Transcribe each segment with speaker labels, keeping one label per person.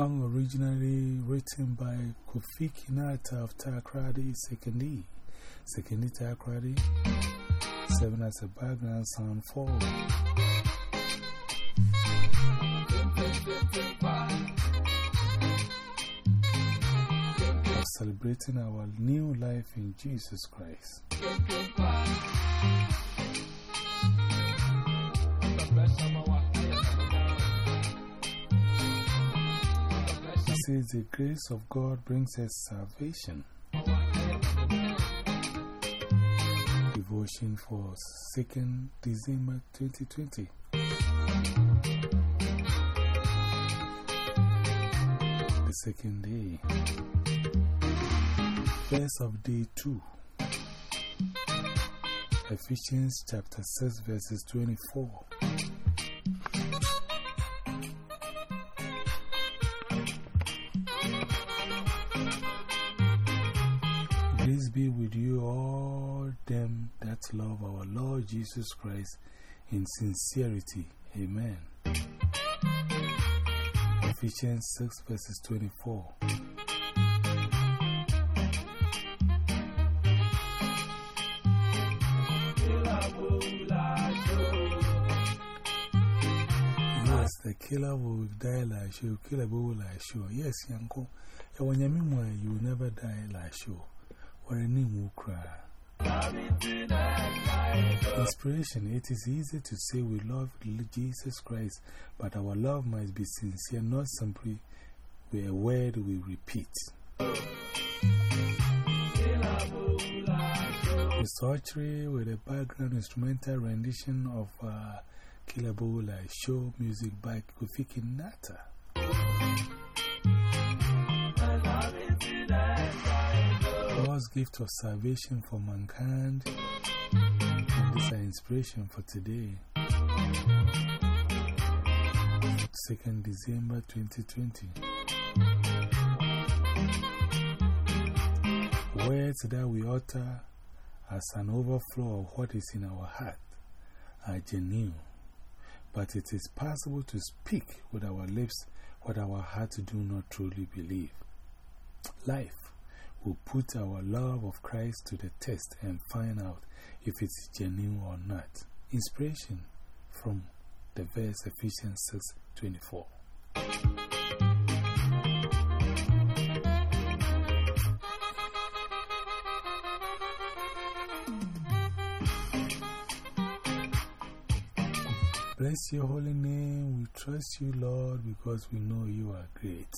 Speaker 1: Song originally written by Kofi Kinata of Takoradi Sekondi. Sekondi Takoradi, serving as a background sound for. Celebrating our new life in Jesus Christ. Says the grace of God brings us salvation. Devotion for 2nd December 2020. The second day. Verse of day 2. Ephesians chapter 6, verses 24. Love our Lord Jesus Christ in sincerity. Amen. Ephesians 6, verses 24. Yes, the killer will die like you, killer will like you. Yes, Yanko. And when you mean you will never die like you. Or a name will cry. Inspiration It is easy to say we love Jesus Christ, but our love must be sincere, not simply a word we repeat. A surgery with a background instrumental rendition of uh, show music by Kofi Kinata. God's gift of salvation for mankind. This is inspiration for today. 2nd December 2020. Words that we utter as an overflow of what is in our heart are genuine, but it is possible to speak with our lips what our hearts do not truly believe. Life will put our love of Christ to the test and find out if it's genuine or not. Inspiration from the verse Ephesians 6 24. Bless your holy name. We trust you, Lord, because we know you are great.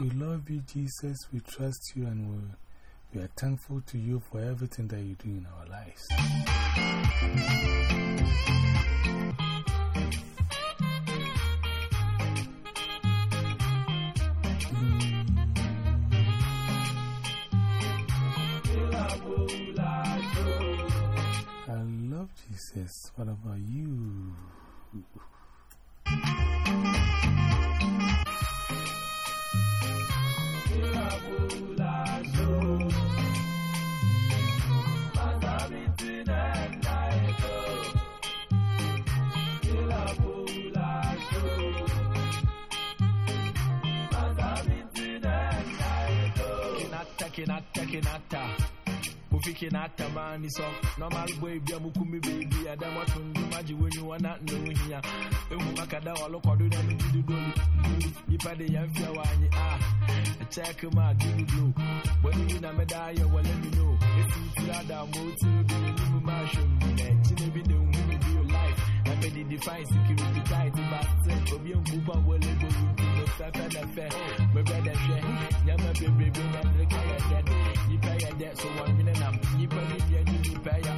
Speaker 1: We love you, Jesus. We trust you and we, we are thankful to you for everything that you do in our lives. I love Jesus. What about you?
Speaker 2: Kinata, kinata, kinata. Kofi kinata mani so normal boy bia mukumi baby adam watundu maji when you wanna know here. Ewu makada walo kwado na mjidu dolu. Ipa de yamfia wanyi ah. Check ma give me blow. When you na medaya well let me know. If tirada moti obi enimu ma shum ne chine bi de hu mi bi your be the define security tight but set obi en buba wole go wuti no fa fa na fe me be da hwe nyama bebre be na drink ya dead yi pa ya dead so one minute nam yi pa ni ya ni yi pa ya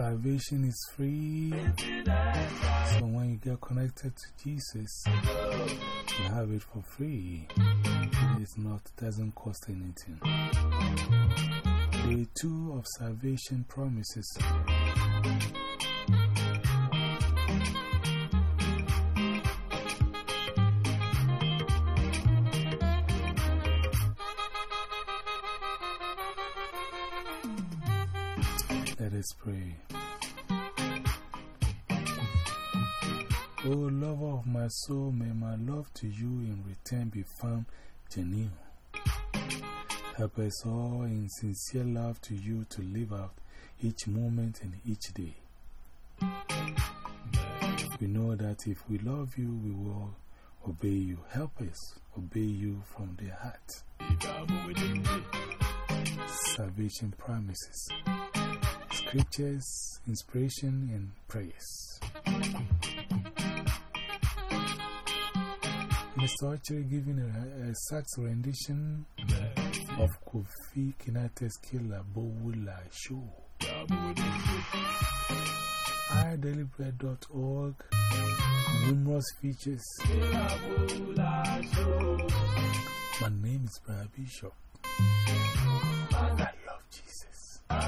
Speaker 1: Salvation is free. So when you get connected to Jesus, you have it for free. It's not, doesn't cost anything. Day two of salvation promises. Let us pray. O lover of my soul, may my love to you in return be found genuine. Help us all in sincere love to you to live out each moment and each day. We know that if we love you, we will obey you. Help us obey you from the heart. Salvation promises, scriptures, inspiration, and praise. Mr. Archer giving a, a sax rendition of Kofi Kinata's Killer Bowula Show. iDeliberate.org Numerous features. My name is Brian Bishop. I love Jesus.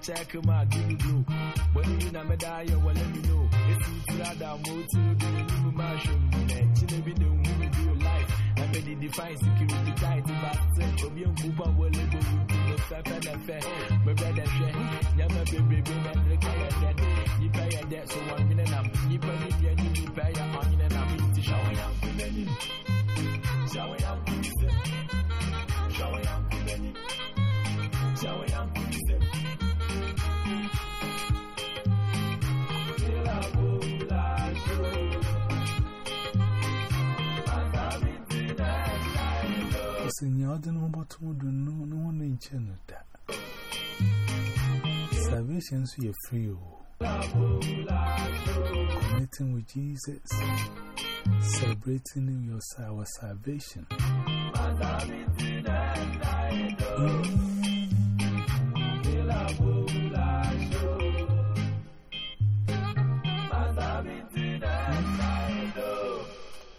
Speaker 2: Check ma give me blow. When you na meda ya well let me know. If you tira da mo ti do ni mu ma shum. Ne chine bi de hu mi do life. Na be the define security tight but obi en buba wole go no fa fa na fa. Me brother.
Speaker 1: Listen, you don't know about to do no one in. Salvation so you're free. Oh. Connecting with Jesus, celebrating your our salvation. Mm.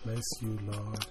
Speaker 1: Bless you, Lord.